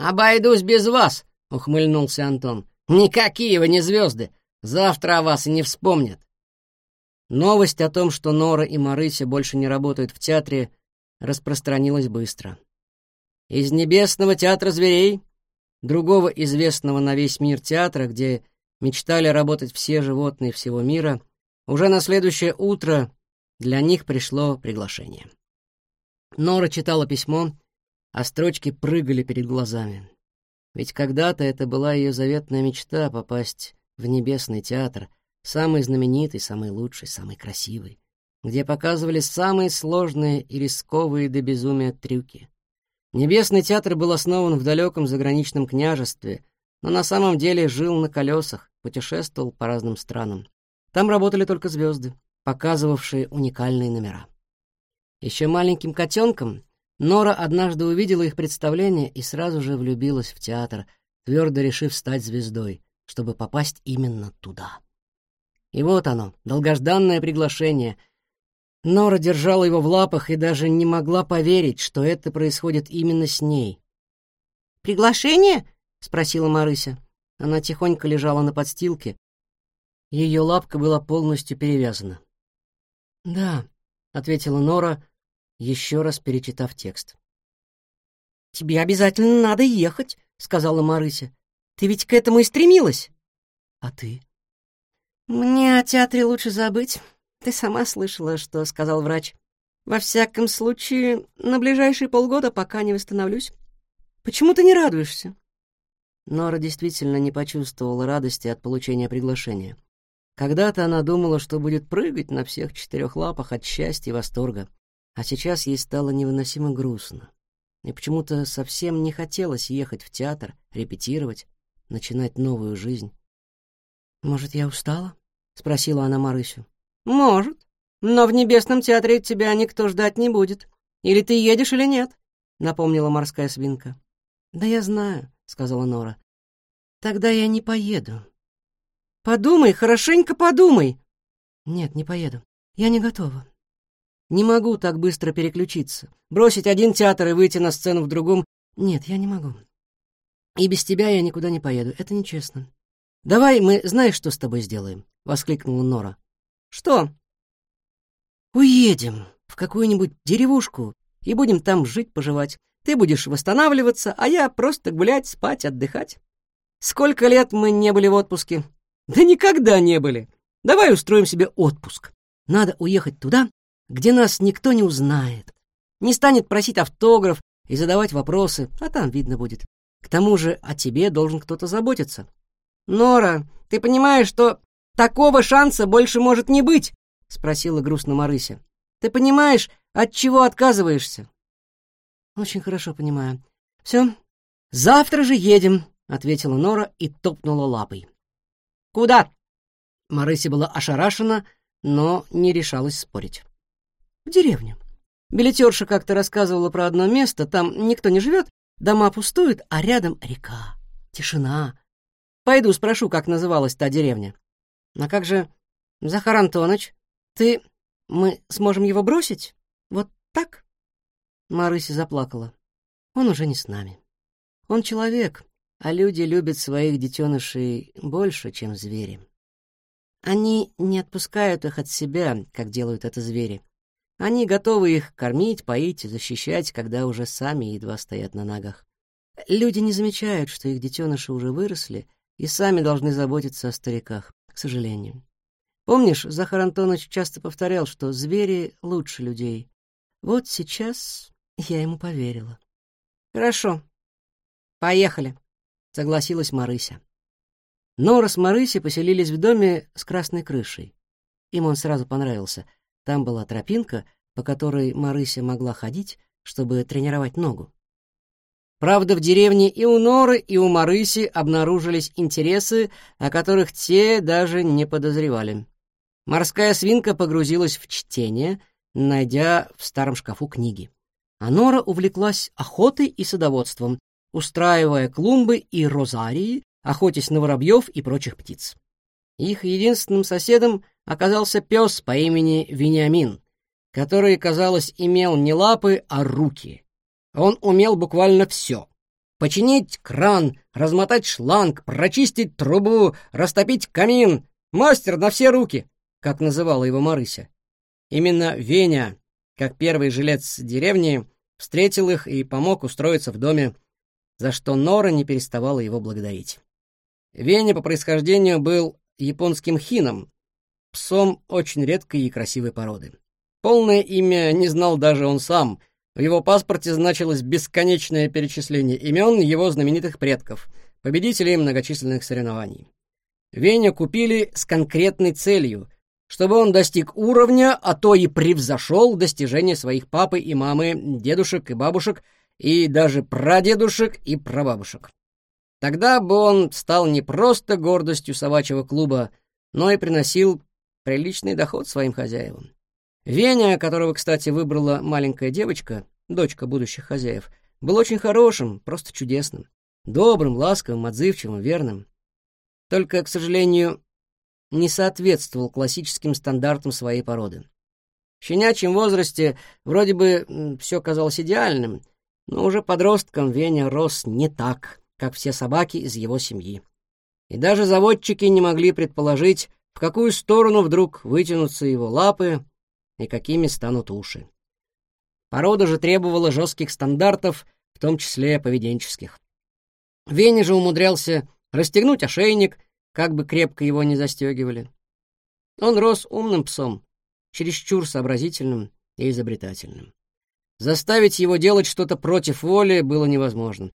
«Обойдусь без вас», — ухмыльнулся Антон. «Никакие вы не звезды. Завтра о вас и не вспомнят». Новость о том, что Нора и Марыся больше не работают в театре, распространилась быстро. Из Небесного театра зверей, другого известного на весь мир театра, где мечтали работать все животные всего мира, уже на следующее утро для них пришло приглашение. Нора читала письмо, а строчки прыгали перед глазами. Ведь когда-то это была ее заветная мечта — попасть в Небесный театр, самый знаменитый, самый лучший, самый красивый, где показывали самые сложные и рисковые до безумия трюки. Небесный театр был основан в далеком заграничном княжестве, но на самом деле жил на колесах, путешествовал по разным странам. Там работали только звезды, показывавшие уникальные номера. Еще маленьким котенком Нора однажды увидела их представление и сразу же влюбилась в театр, твердо решив стать звездой, чтобы попасть именно туда. И вот оно, долгожданное приглашение. Нора держала его в лапах и даже не могла поверить, что это происходит именно с ней. «Приглашение?» — спросила Марыся. Она тихонько лежала на подстилке. Ее лапка была полностью перевязана. «Да», — ответила Нора, еще раз перечитав текст. «Тебе обязательно надо ехать», — сказала Марыся. «Ты ведь к этому и стремилась». «А ты?» «Мне о театре лучше забыть. Ты сама слышала, что сказал врач. Во всяком случае, на ближайшие полгода, пока не восстановлюсь. Почему ты не радуешься?» Нора действительно не почувствовала радости от получения приглашения. Когда-то она думала, что будет прыгать на всех четырех лапах от счастья и восторга. А сейчас ей стало невыносимо грустно. И почему-то совсем не хотелось ехать в театр, репетировать, начинать новую жизнь. «Может, я устала?» — спросила она Марысю. «Может. Но в Небесном театре тебя никто ждать не будет. Или ты едешь, или нет», — напомнила морская свинка. «Да я знаю», — сказала Нора. «Тогда я не поеду». «Подумай, хорошенько подумай». «Нет, не поеду. Я не готова. Не могу так быстро переключиться. Бросить один театр и выйти на сцену в другом. Нет, я не могу. И без тебя я никуда не поеду. Это нечестно. Давай мы, знаешь, что с тобой сделаем? Воскликнула Нора. Что? Уедем в какую-нибудь деревушку и будем там жить-поживать. Ты будешь восстанавливаться, а я просто гулять, спать, отдыхать. Сколько лет мы не были в отпуске? Да никогда не были. Давай устроим себе отпуск. Надо уехать туда, где нас никто не узнает, не станет просить автограф и задавать вопросы, а там видно будет. К тому же о тебе должен кто-то заботиться. «Нора, ты понимаешь, что такого шанса больше может не быть?» — спросила грустно Марыся. «Ты понимаешь, от чего отказываешься?» «Очень хорошо понимаю. Все, завтра же едем», — ответила Нора и топнула лапой. «Куда?» Марыся была ошарашена, но не решалась спорить в деревню. Билетерша как-то рассказывала про одно место, там никто не живет, дома пустуют, а рядом река, тишина. Пойду спрошу, как называлась та деревня. А как же, Захар Антонович, ты... Мы сможем его бросить? Вот так? Марыся заплакала. Он уже не с нами. Он человек, а люди любят своих детенышей больше, чем звери. Они не отпускают их от себя, как делают это звери. Они готовы их кормить, поить защищать, когда уже сами едва стоят на ногах. Люди не замечают, что их детеныши уже выросли и сами должны заботиться о стариках, к сожалению. Помнишь, Захар Антонович часто повторял, что звери лучше людей. Вот сейчас я ему поверила. «Хорошо, поехали», — согласилась Марыся. Нора с Марысей поселились в доме с красной крышей. Им он сразу понравился — там была тропинка, по которой Марыся могла ходить, чтобы тренировать ногу. Правда, в деревне и у Норы, и у Марыси обнаружились интересы, о которых те даже не подозревали. Морская свинка погрузилась в чтение, найдя в старом шкафу книги. А Нора увлеклась охотой и садоводством, устраивая клумбы и розарии, охотясь на воробьев и прочих птиц. Их единственным соседом оказался пес по имени Вениамин, который, казалось, имел не лапы, а руки. Он умел буквально все. Починить кран, размотать шланг, прочистить трубу, растопить камин. Мастер на все руки, как называла его Марыся. Именно Веня, как первый жилец деревни, встретил их и помог устроиться в доме, за что Нора не переставала его благодарить. Веня по происхождению был японским хином, псом очень редкой и красивой породы. Полное имя не знал даже он сам. В его паспорте значилось бесконечное перечисление имен его знаменитых предков, победителей многочисленных соревнований. Веня купили с конкретной целью, чтобы он достиг уровня, а то и превзошел достижения своих папы и мамы, дедушек и бабушек, и даже прадедушек и прабабушек. Тогда бы он стал не просто гордостью собачьего клуба, но и приносил приличный доход своим хозяевам. Веня, которого, кстати, выбрала маленькая девочка, дочка будущих хозяев, был очень хорошим, просто чудесным. Добрым, ласковым, отзывчивым, верным. Только, к сожалению, не соответствовал классическим стандартам своей породы. В щенячьем возрасте вроде бы все казалось идеальным, но уже подростком Веня рос не так, как все собаки из его семьи. И даже заводчики не могли предположить, в какую сторону вдруг вытянутся его лапы и какими станут уши. Порода же требовала жестких стандартов, в том числе поведенческих. Веня же умудрялся расстегнуть ошейник, как бы крепко его не застегивали. Он рос умным псом, чересчур сообразительным и изобретательным. Заставить его делать что-то против воли было невозможно.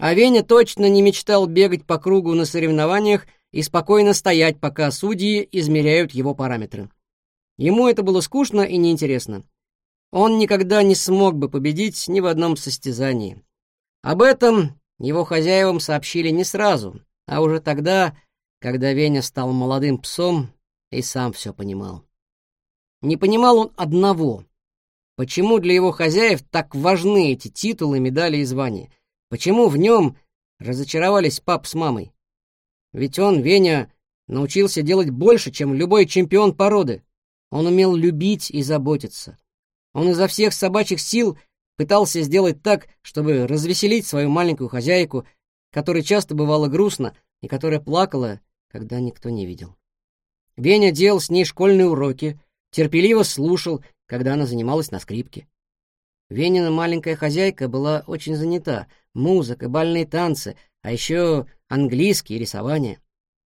А Веня точно не мечтал бегать по кругу на соревнованиях и спокойно стоять, пока судьи измеряют его параметры. Ему это было скучно и неинтересно. Он никогда не смог бы победить ни в одном состязании. Об этом его хозяевам сообщили не сразу, а уже тогда, когда Веня стал молодым псом и сам все понимал. Не понимал он одного. Почему для его хозяев так важны эти титулы, медали и звания? Почему в нем разочаровались пап с мамой? Ведь он, Веня, научился делать больше, чем любой чемпион породы. Он умел любить и заботиться. Он изо всех собачьих сил пытался сделать так, чтобы развеселить свою маленькую хозяйку, которой часто бывало грустно и которая плакала, когда никто не видел. Веня делал с ней школьные уроки, терпеливо слушал, когда она занималась на скрипке. Венина маленькая хозяйка была очень занята. Музыка, бальные танцы, а еще английский рисование.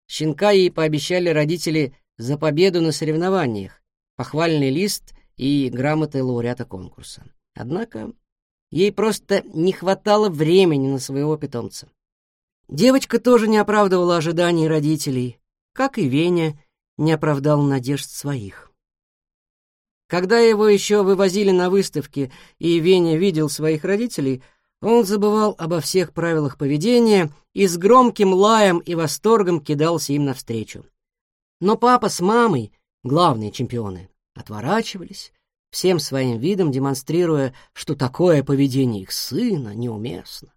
Щенка ей пообещали родители за победу на соревнованиях, похвальный лист и грамоты лауреата конкурса. Однако ей просто не хватало времени на своего питомца. Девочка тоже не оправдывала ожиданий родителей, как и Веня не оправдал надежд своих. Когда его еще вывозили на выставки, и Веня видел своих родителей, он забывал обо всех правилах поведения и с громким лаем и восторгом кидался им навстречу. Но папа с мамой, главные чемпионы, отворачивались, всем своим видом демонстрируя, что такое поведение их сына неуместно.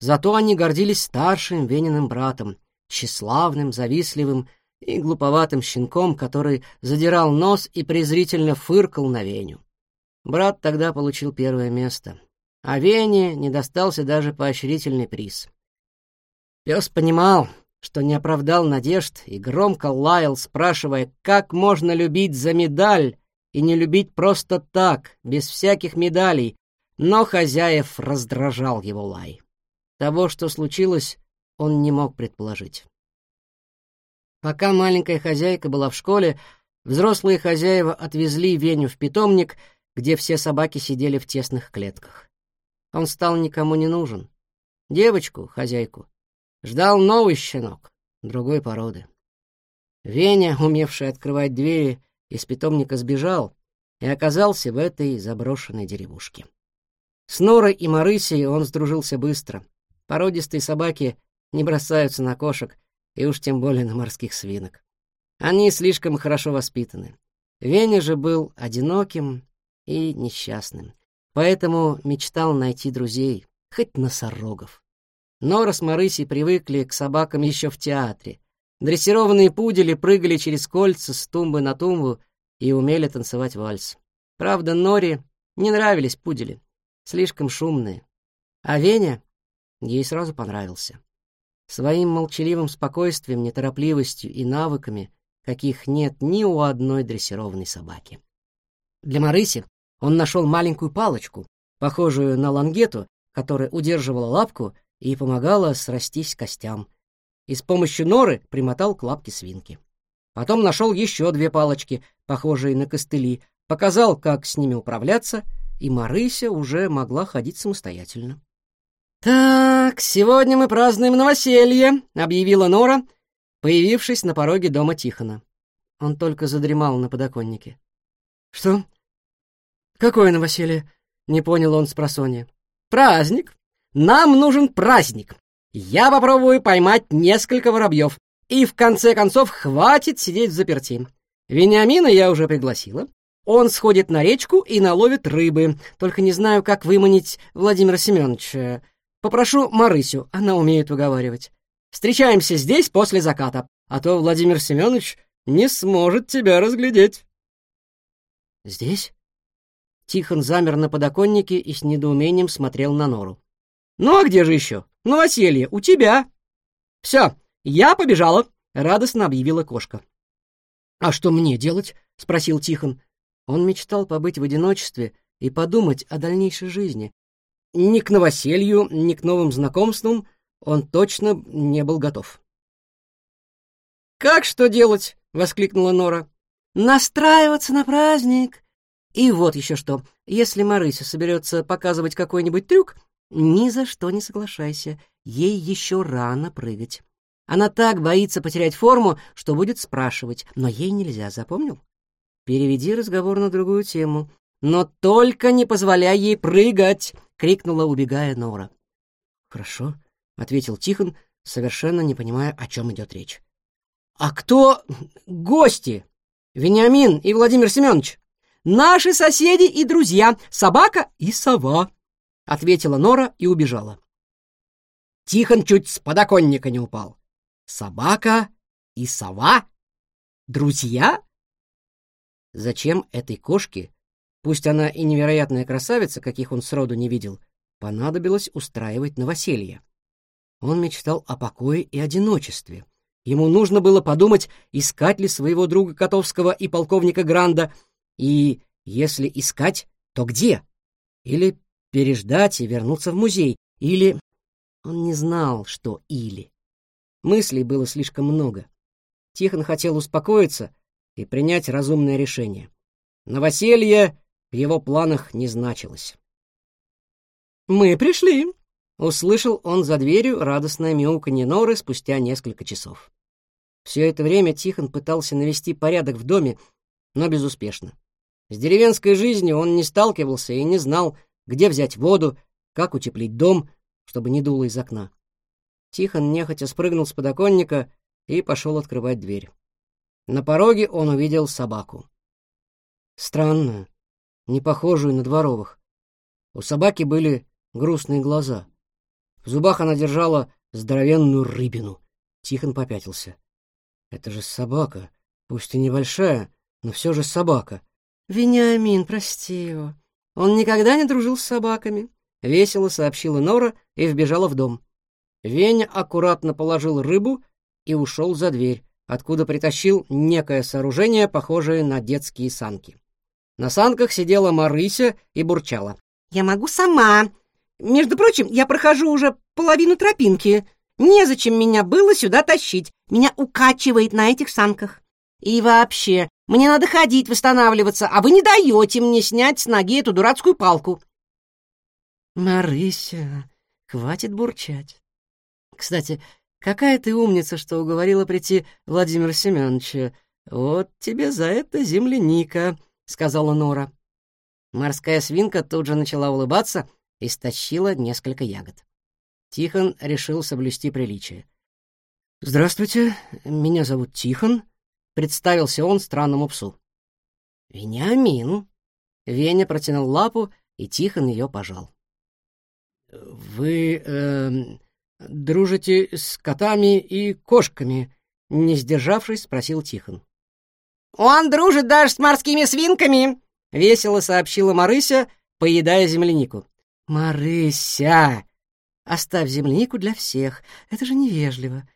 Зато они гордились старшим Вениным братом, тщеславным, завистливым, и глуповатым щенком, который задирал нос и презрительно фыркал на Веню. Брат тогда получил первое место, а Вене не достался даже поощрительный приз. Пес понимал, что не оправдал надежд, и громко лаял, спрашивая, как можно любить за медаль и не любить просто так, без всяких медалей, но хозяев раздражал его лай. Того, что случилось, он не мог предположить. Пока маленькая хозяйка была в школе, взрослые хозяева отвезли Веню в питомник, где все собаки сидели в тесных клетках. Он стал никому не нужен. Девочку, хозяйку, ждал новый щенок, другой породы. Веня, умевший открывать двери, из питомника сбежал и оказался в этой заброшенной деревушке. С Норой и Марысей он сдружился быстро. Породистые собаки не бросаются на кошек, и уж тем более на морских свинок. Они слишком хорошо воспитаны. Веня же был одиноким и несчастным, поэтому мечтал найти друзей, хоть носорогов. Нора с Марысей привыкли к собакам еще в театре. Дрессированные пудели прыгали через кольца с тумбы на тумбу и умели танцевать вальс. Правда, Норе не нравились пудели, слишком шумные. А Веня ей сразу понравился. Своим молчаливым спокойствием, неторопливостью и навыками, каких нет ни у одной дрессированной собаки. Для Марыси он нашел маленькую палочку, похожую на лангету, которая удерживала лапку и помогала срастись костям, и с помощью норы примотал к лапке свинки. Потом нашел еще две палочки, похожие на костыли, показал, как с ними управляться, и Марыся уже могла ходить самостоятельно. «Так, сегодня мы празднуем новоселье», — объявила Нора, появившись на пороге дома Тихона. Он только задремал на подоконнике. «Что? Какое новоселье?» — не понял он с просонья. «Праздник. Нам нужен праздник. Я попробую поймать несколько воробьев. И в конце концов хватит сидеть в заперти. Вениамина я уже пригласила. Он сходит на речку и наловит рыбы. Только не знаю, как выманить Владимира Семеновича. Попрошу Марысю, она умеет выговаривать. Встречаемся здесь после заката, а то Владимир Семенович не сможет тебя разглядеть. Здесь? Тихон замер на подоконнике и с недоумением смотрел на нору. Ну а где же еще? Новоселье, у тебя. Все, я побежала, радостно объявила кошка. А что мне делать? спросил Тихон. Он мечтал побыть в одиночестве и подумать о дальнейшей жизни, ни к новоселью, ни к новым знакомствам он точно не был готов. «Как что делать?» — воскликнула Нора. «Настраиваться на праздник!» И вот еще что. Если Марыся соберется показывать какой-нибудь трюк, ни за что не соглашайся. Ей еще рано прыгать. Она так боится потерять форму, что будет спрашивать, но ей нельзя, запомнил? Переведи разговор на другую тему. Но только не позволяй ей прыгать, — крикнула, убегая Нора. «Хорошо», — ответил Тихон, совершенно не понимая, о чем идет речь. «А кто гости? Вениамин и Владимир Семенович? Наши соседи и друзья, собака и сова», — ответила Нора и убежала. Тихон чуть с подоконника не упал. «Собака и сова? Друзья?» Зачем этой кошке Пусть она и невероятная красавица, каких он сроду не видел, понадобилось устраивать новоселье. Он мечтал о покое и одиночестве. Ему нужно было подумать, искать ли своего друга Котовского и полковника Гранда, и, если искать, то где? Или переждать и вернуться в музей, или... Он не знал, что «или». Мыслей было слишком много. Тихон хотел успокоиться и принять разумное решение. Новоселье в его планах не значилось. «Мы пришли!» — услышал он за дверью радостное мяуканье Норы спустя несколько часов. Все это время Тихон пытался навести порядок в доме, но безуспешно. С деревенской жизнью он не сталкивался и не знал, где взять воду, как утеплить дом, чтобы не дуло из окна. Тихон нехотя спрыгнул с подоконника и пошел открывать дверь. На пороге он увидел собаку. Странную, не похожую на дворовых. У собаки были грустные глаза. В зубах она держала здоровенную рыбину. Тихон попятился. Это же собака, пусть и небольшая, но все же собака. Вениамин, прости его. Он никогда не дружил с собаками. Весело сообщила Нора и вбежала в дом. Веня аккуратно положил рыбу и ушел за дверь, откуда притащил некое сооружение, похожее на детские санки. На санках сидела Марыся и бурчала. «Я могу сама. Между прочим, я прохожу уже половину тропинки. Незачем меня было сюда тащить. Меня укачивает на этих санках. И вообще, мне надо ходить, восстанавливаться, а вы не даете мне снять с ноги эту дурацкую палку». «Марыся, хватит бурчать. Кстати, какая ты умница, что уговорила прийти Владимира Семеновича. Вот тебе за это земляника». — сказала Нора. Морская свинка тут же начала улыбаться и стащила несколько ягод. Тихон решил соблюсти приличие. «Здравствуйте, меня зовут Тихон», — представился он странному псу. «Вениамин». Веня протянул лапу, и Тихон ее пожал. «Вы э, дружите с котами и кошками?» — не сдержавшись, спросил Тихон. «Он дружит даже с морскими свинками!» — весело сообщила Марыся, поедая землянику. «Марыся!» Оставь землянику для всех. Это же невежливо.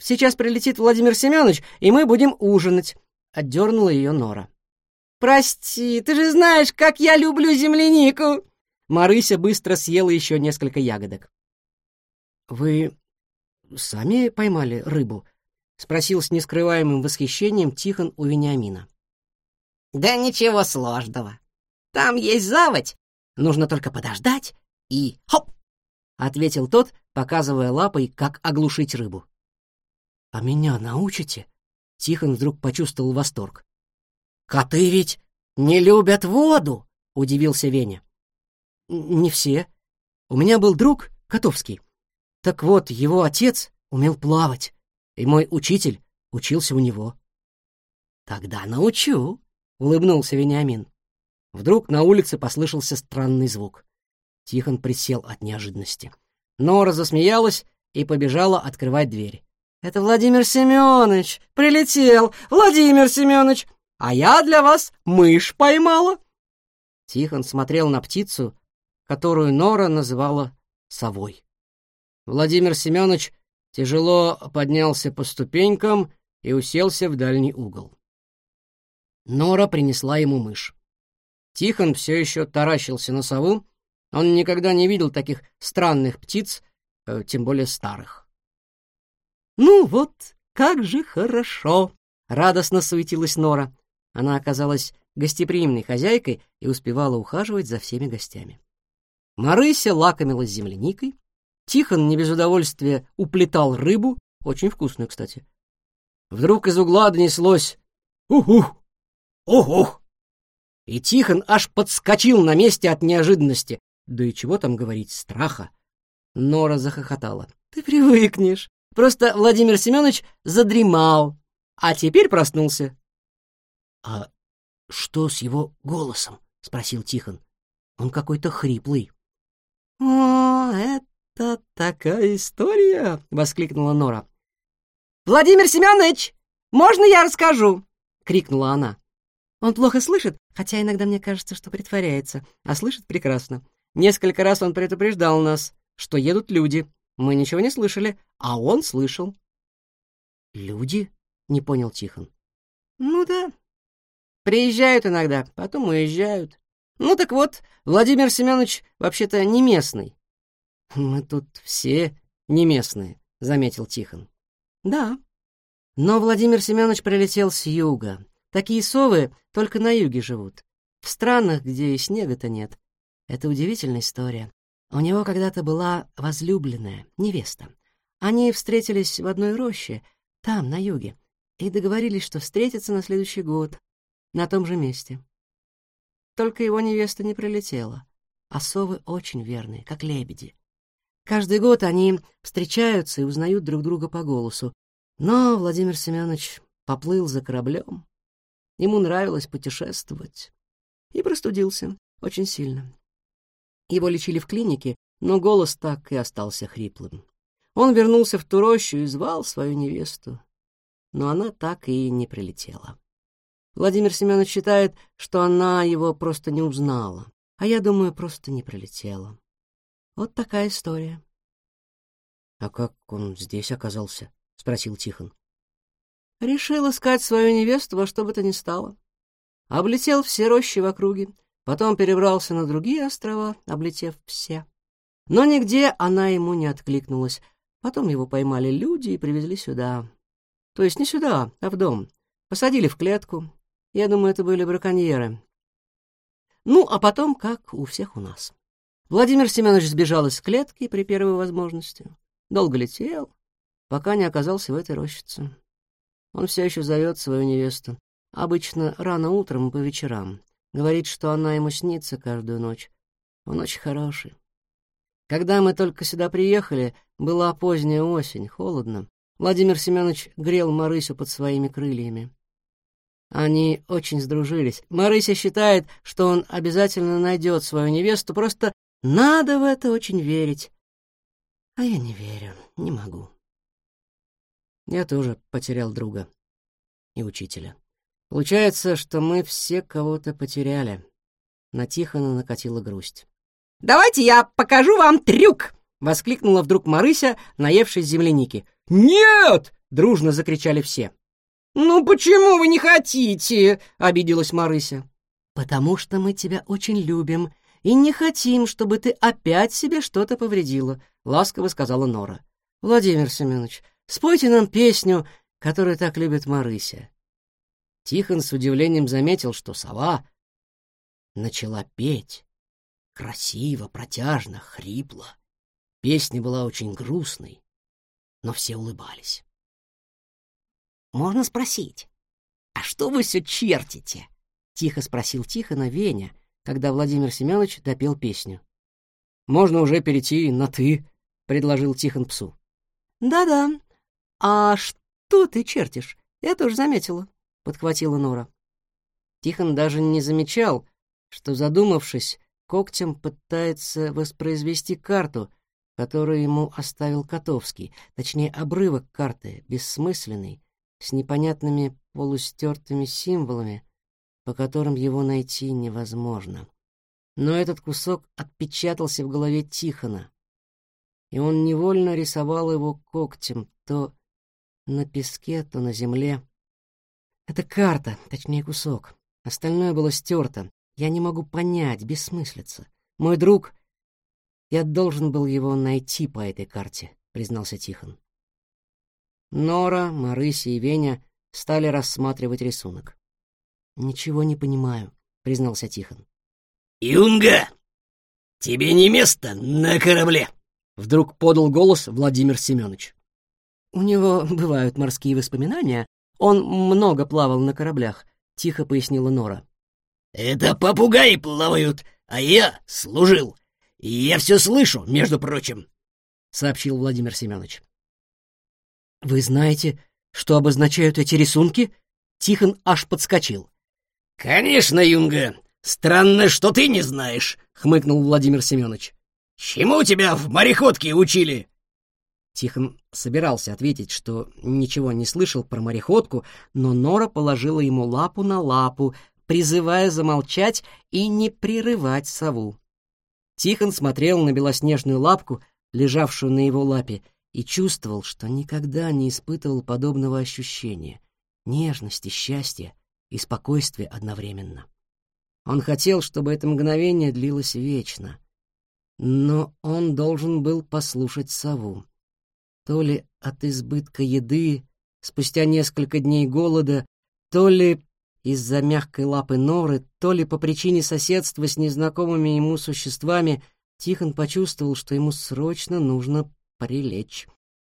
Сейчас прилетит Владимир Семенович, и мы будем ужинать. Отдернула ее Нора. Прости, ты же знаешь, как я люблю землянику. Марыся быстро съела еще несколько ягодок. Вы сами поймали рыбу? Спросил с нескрываемым восхищением Тихон у Вениамина. Да ничего сложного. Там есть заводь. Нужно только подождать и хоп! — ответил тот, показывая лапой, как оглушить рыбу. «А меня научите?» — Тихон вдруг почувствовал восторг. «Коты ведь не любят воду!» — удивился Веня. «Не все. У меня был друг, Котовский. Так вот, его отец умел плавать, и мой учитель учился у него». «Тогда научу», — улыбнулся Вениамин. Вдруг на улице послышался странный звук. Тихон присел от неожиданности. Нора засмеялась и побежала открывать дверь. «Это Владимир Семенович! Прилетел! Владимир Семенович! А я для вас мышь поймала!» Тихон смотрел на птицу, которую Нора называла совой. Владимир Семенович тяжело поднялся по ступенькам и уселся в дальний угол. Нора принесла ему мышь. Тихон все еще таращился на сову, он никогда не видел таких странных птиц, э, тем более старых. «Ну вот, как же хорошо!» — радостно суетилась Нора. Она оказалась гостеприимной хозяйкой и успевала ухаживать за всеми гостями. Марыся лакомилась земляникой, Тихон не без удовольствия уплетал рыбу, очень вкусную, кстати. Вдруг из угла донеслось «Ух-ух! Ух-ух!» И Тихон аж подскочил на месте от неожиданности. Да и чего там говорить, страха. Нора захохотала. Ты привыкнешь. Просто Владимир Семенович задремал, а теперь проснулся. — А что с его голосом? — спросил Тихон. — Он какой-то хриплый. — О, это такая история! — воскликнула Нора. — Владимир Семенович, можно я расскажу? — крикнула она. Он плохо слышит, хотя иногда мне кажется, что притворяется, а слышит прекрасно. Несколько раз он предупреждал нас, что едут люди. Мы ничего не слышали, а он слышал. «Люди?» — не понял Тихон. «Ну да. Приезжают иногда, потом уезжают. Ну так вот, Владимир Семенович вообще-то не местный». «Мы тут все не местные», — заметил Тихон. «Да. Но Владимир Семенович прилетел с юга. Такие совы только на юге живут. В странах, где и снега-то нет. Это удивительная история. У него когда-то была возлюбленная, невеста. Они встретились в одной роще, там, на юге, и договорились, что встретятся на следующий год, на том же месте. Только его невеста не прилетела, а совы очень верные, как лебеди. Каждый год они встречаются и узнают друг друга по голосу. Но Владимир Семенович поплыл за кораблем. Ему нравилось путешествовать. И простудился очень сильно. Его лечили в клинике, но голос так и остался хриплым. Он вернулся в ту рощу и звал свою невесту, но она так и не прилетела. Владимир Семенович считает, что она его просто не узнала, а я думаю, просто не прилетела. Вот такая история. — А как он здесь оказался? — спросил Тихон. — Решил искать свою невесту во что бы то ни стало. Облетел все рощи в округе, Потом перебрался на другие острова, облетев все. Но нигде она ему не откликнулась. Потом его поймали люди и привезли сюда. То есть не сюда, а в дом. Посадили в клетку. Я думаю, это были браконьеры. Ну, а потом, как у всех у нас. Владимир Семенович сбежал из клетки при первой возможности. Долго летел, пока не оказался в этой рощице. Он все еще зовет свою невесту. Обычно рано утром и по вечерам. Говорит, что она ему снится каждую ночь. Он очень хороший. Когда мы только сюда приехали, была поздняя осень, холодно. Владимир Семенович грел Марысю под своими крыльями. Они очень сдружились. Марыся считает, что он обязательно найдет свою невесту, просто надо в это очень верить. А я не верю, не могу. Я тоже потерял друга и учителя. Получается, что мы все кого-то потеряли. На Тихона накатила грусть. «Давайте я покажу вам трюк!» — воскликнула вдруг Марыся, наевшись земляники. «Нет!» — дружно закричали все. «Ну почему вы не хотите?» — обиделась Марыся. «Потому что мы тебя очень любим и не хотим, чтобы ты опять себе что-то повредила», — ласково сказала Нора. «Владимир Семенович, спойте нам песню, которую так любит Марыся». Тихон с удивлением заметил, что сова начала петь. Красиво, протяжно, хрипло. Песня была очень грустной, но все улыбались. «Можно спросить, а что вы все чертите?» — тихо спросил Тихона Веня, когда Владимир Семенович допел песню. «Можно уже перейти на «ты», — предложил Тихон псу. «Да-да. А что ты чертишь? Я тоже заметила», — подхватила Нора. Тихон даже не замечал, что, задумавшись, когтем пытается воспроизвести карту, которую ему оставил Котовский, точнее, обрывок карты, бессмысленный, с непонятными полустертыми символами, по которым его найти невозможно. Но этот кусок отпечатался в голове Тихона, и он невольно рисовал его когтем то на песке, то на земле. Это карта, точнее кусок. Остальное было стерто. Я не могу понять, бессмыслица. Мой друг я должен был его найти по этой карте, признался Тихон. Нора, Марыся и Веня стали рассматривать рисунок. Ничего не понимаю, признался Тихон. Юнга, тебе не место на корабле, вдруг подал голос Владимир Семенович. У него бывают морские воспоминания. Он много плавал на кораблях, тихо пояснила Нора. Это попугаи плавают, а я служил я все слышу, между прочим, — сообщил Владимир Семенович. — Вы знаете, что обозначают эти рисунки? Тихон аж подскочил. — Конечно, Юнга. Странно, что ты не знаешь, — хмыкнул Владимир Семенович. — Чему тебя в мореходке учили? Тихон собирался ответить, что ничего не слышал про мореходку, но Нора положила ему лапу на лапу, призывая замолчать и не прерывать сову. Тихон смотрел на белоснежную лапку, лежавшую на его лапе, и чувствовал, что никогда не испытывал подобного ощущения — нежности, счастья и спокойствия одновременно. Он хотел, чтобы это мгновение длилось вечно. Но он должен был послушать сову. То ли от избытка еды, спустя несколько дней голода, то ли из-за мягкой лапы норы, то ли по причине соседства с незнакомыми ему существами, Тихон почувствовал, что ему срочно нужно прилечь.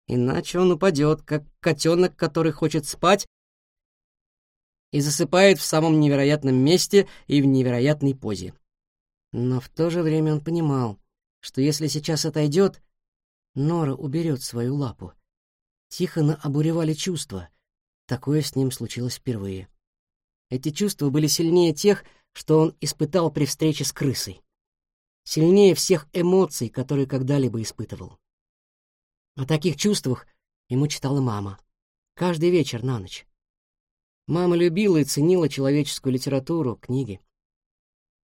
Иначе он упадет, как котенок, который хочет спать, и засыпает в самом невероятном месте и в невероятной позе. Но в то же время он понимал, что если сейчас отойдет, Нора уберет свою лапу. Тихона обуревали чувства. Такое с ним случилось впервые. Эти чувства были сильнее тех, что он испытал при встрече с крысой. Сильнее всех эмоций, которые когда-либо испытывал. О таких чувствах ему читала мама. Каждый вечер на ночь. Мама любила и ценила человеческую литературу, книги.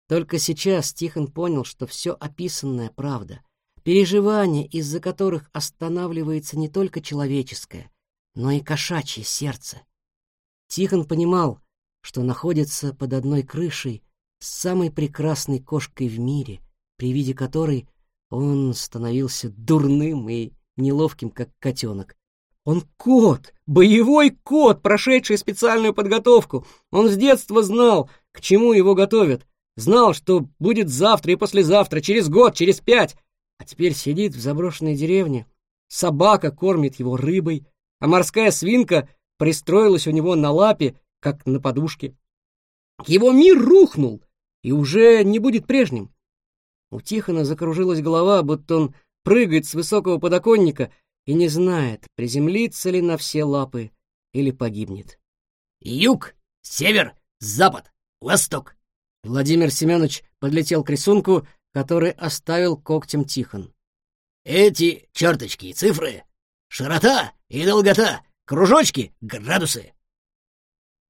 Только сейчас Тихон понял, что все описанное — правда. Переживания, из-за которых останавливается не только человеческое, но и кошачье сердце. Тихон понимал, что находится под одной крышей с самой прекрасной кошкой в мире, при виде которой он становился дурным и неловким, как котенок. Он кот, боевой кот, прошедший специальную подготовку. Он с детства знал, к чему его готовят. Знал, что будет завтра и послезавтра, через год, через пять. А теперь сидит в заброшенной деревне. Собака кормит его рыбой, а морская свинка пристроилась у него на лапе как на подушке. Его мир рухнул и уже не будет прежним. У Тихона закружилась голова, будто он прыгает с высокого подоконника и не знает, приземлится ли на все лапы или погибнет. «Юг, север, запад, восток!» Владимир Семенович подлетел к рисунку, который оставил когтем Тихон. «Эти черточки и цифры — широта и долгота, кружочки — градусы.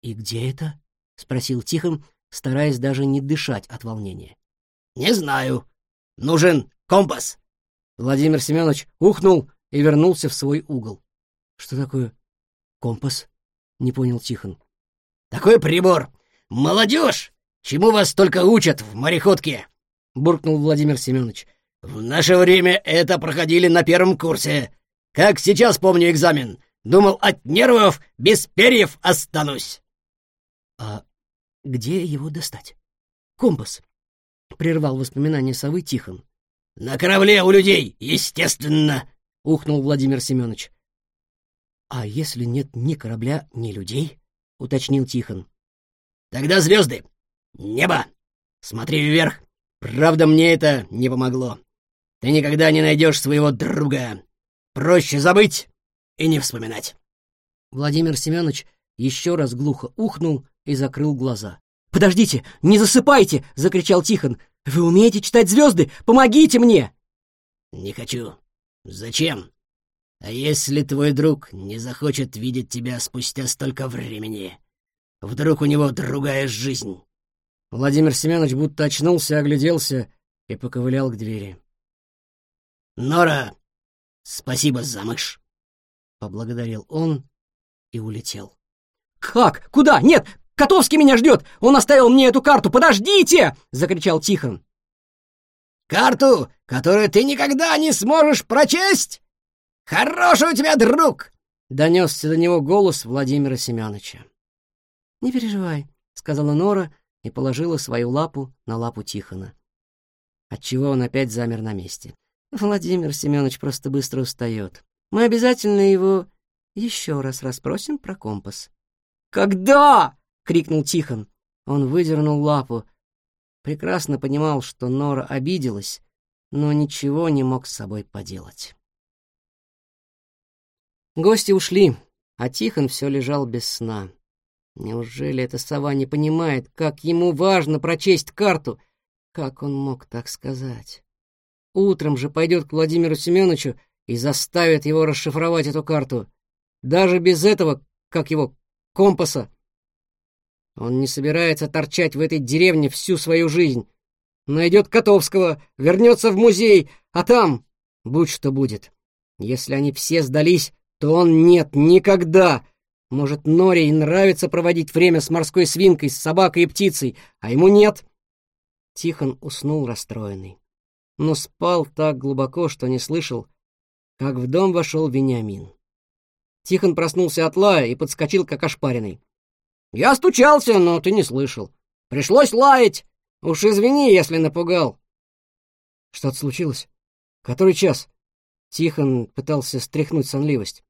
«И где это?» — спросил Тихон, стараясь даже не дышать от волнения. «Не знаю. Нужен компас». Владимир Семенович ухнул и вернулся в свой угол. Что такое компас? Не понял Тихон. Такой прибор. Молодежь! Чему вас только учат в мореходке? Буркнул Владимир Семенович. В наше время это проходили на первом курсе. Как сейчас помню экзамен. Думал, от нервов без перьев останусь. А где его достать? Компас. Прервал воспоминания совы Тихон. На корабле у людей, естественно, ухнул Владимир Семенович. А если нет ни корабля, ни людей? уточнил Тихон. Тогда звезды, небо. Смотри вверх. Правда, мне это не помогло. Ты никогда не найдешь своего друга. Проще забыть и не вспоминать. Владимир Семенович еще раз глухо ухнул и закрыл глаза. «Подождите, не засыпайте!» — закричал Тихон. «Вы умеете читать звезды? Помогите мне!» «Не хочу. Зачем? А если твой друг не захочет видеть тебя спустя столько времени? Вдруг у него другая жизнь?» Владимир Семенович будто очнулся, огляделся и поковылял к двери. «Нора, спасибо за мышь!» — поблагодарил он и улетел. «Как? Куда? Нет! Котовский меня ждет! Он оставил мне эту карту! Подождите!» — закричал Тихон. «Карту, которую ты никогда не сможешь прочесть? Хороший у тебя друг!» — донесся до него голос Владимира Семеновича. «Не переживай», — сказала Нора и положила свою лапу на лапу Тихона. Отчего он опять замер на месте. Владимир Семенович просто быстро устает. Мы обязательно его еще раз расспросим про компас. «Когда?» — крикнул Тихон. Он выдернул лапу. Прекрасно понимал, что Нора обиделась, но ничего не мог с собой поделать. Гости ушли, а Тихон все лежал без сна. Неужели эта сова не понимает, как ему важно прочесть карту? Как он мог так сказать? Утром же пойдет к Владимиру Семеновичу и заставит его расшифровать эту карту. Даже без этого, как его, компаса. Он не собирается торчать в этой деревне всю свою жизнь. Найдет Котовского, вернется в музей, а там будь что будет. Если они все сдались, то он нет никогда. Может, Норе и нравится проводить время с морской свинкой, с собакой и птицей, а ему нет. Тихон уснул расстроенный, но спал так глубоко, что не слышал, как в дом вошел Вениамин. Тихон проснулся от лая и подскочил, как ошпаренный. «Я стучался, но ты не слышал. Пришлось лаять. Уж извини, если напугал». «Что-то случилось? Который час?» Тихон пытался стряхнуть сонливость.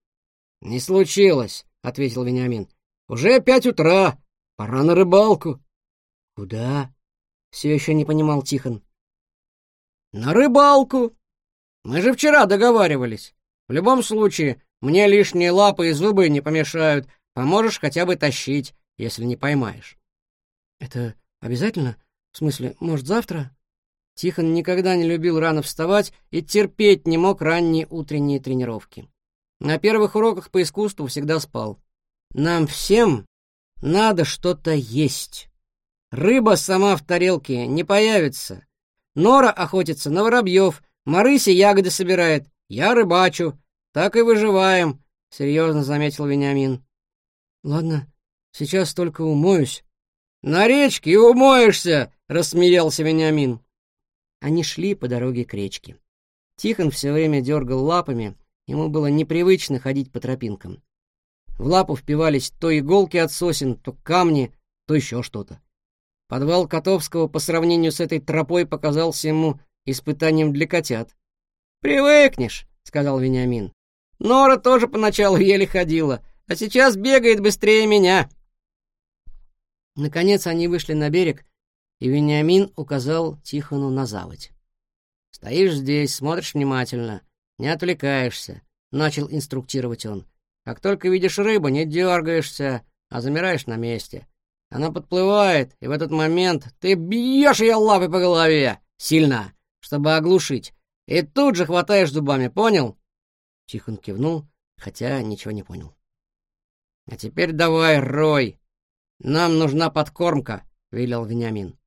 «Не случилось», — ответил Вениамин. «Уже пять утра. Пора на рыбалку». «Куда?» — все еще не понимал Тихон. «На рыбалку. Мы же вчера договаривались. В любом случае, мне лишние лапы и зубы не помешают. Поможешь хотя бы тащить, если не поймаешь». «Это обязательно? В смысле, может, завтра?» Тихон никогда не любил рано вставать и терпеть не мог ранние утренние тренировки. На первых уроках по искусству всегда спал. Нам всем надо что-то есть. Рыба сама в тарелке не появится. Нора охотится на воробьев, Марыся ягоды собирает, я рыбачу. Так и выживаем, — серьезно заметил Вениамин. Ладно, сейчас только умоюсь. На речке умоешься, — рассмеялся Вениамин. Они шли по дороге к речке. Тихон все время дергал лапами, ему было непривычно ходить по тропинкам. В лапу впивались то иголки от сосен, то камни, то еще что-то. Подвал Котовского по сравнению с этой тропой показался ему испытанием для котят. «Привыкнешь», — сказал Вениамин. «Нора тоже поначалу еле ходила, а сейчас бегает быстрее меня». Наконец они вышли на берег, и Вениамин указал Тихону на заводь. «Стоишь здесь, смотришь внимательно, не отвлекаешься», — начал инструктировать он. «Как только видишь рыбу, не дергаешься, а замираешь на месте. Она подплывает, и в этот момент ты бьешь ее лапой по голове, сильно, чтобы оглушить, и тут же хватаешь зубами, понял?» Тихон кивнул, хотя ничего не понял. «А теперь давай, Рой! Нам нужна подкормка!» — велел Вениамин.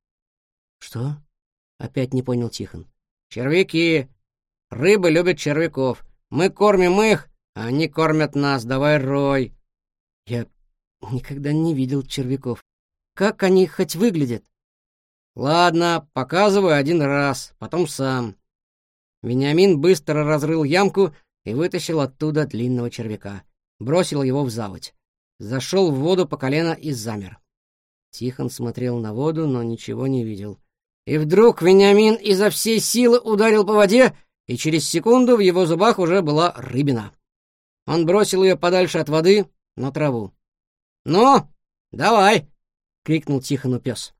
«Что?» — опять не понял Тихон. «Червяки! Рыбы любят червяков. Мы кормим их, а они кормят нас. Давай рой. Я никогда не видел червяков. Как они хоть выглядят? Ладно, показываю один раз, потом сам. Вениамин быстро разрыл ямку и вытащил оттуда длинного червяка. Бросил его в заводь. Зашел в воду по колено и замер. Тихон смотрел на воду, но ничего не видел. И вдруг Вениамин изо всей силы ударил по воде, и через секунду в его зубах уже была рыбина. Он бросил ее подальше от воды на траву. «Ну, давай!» — крикнул Тихону пес.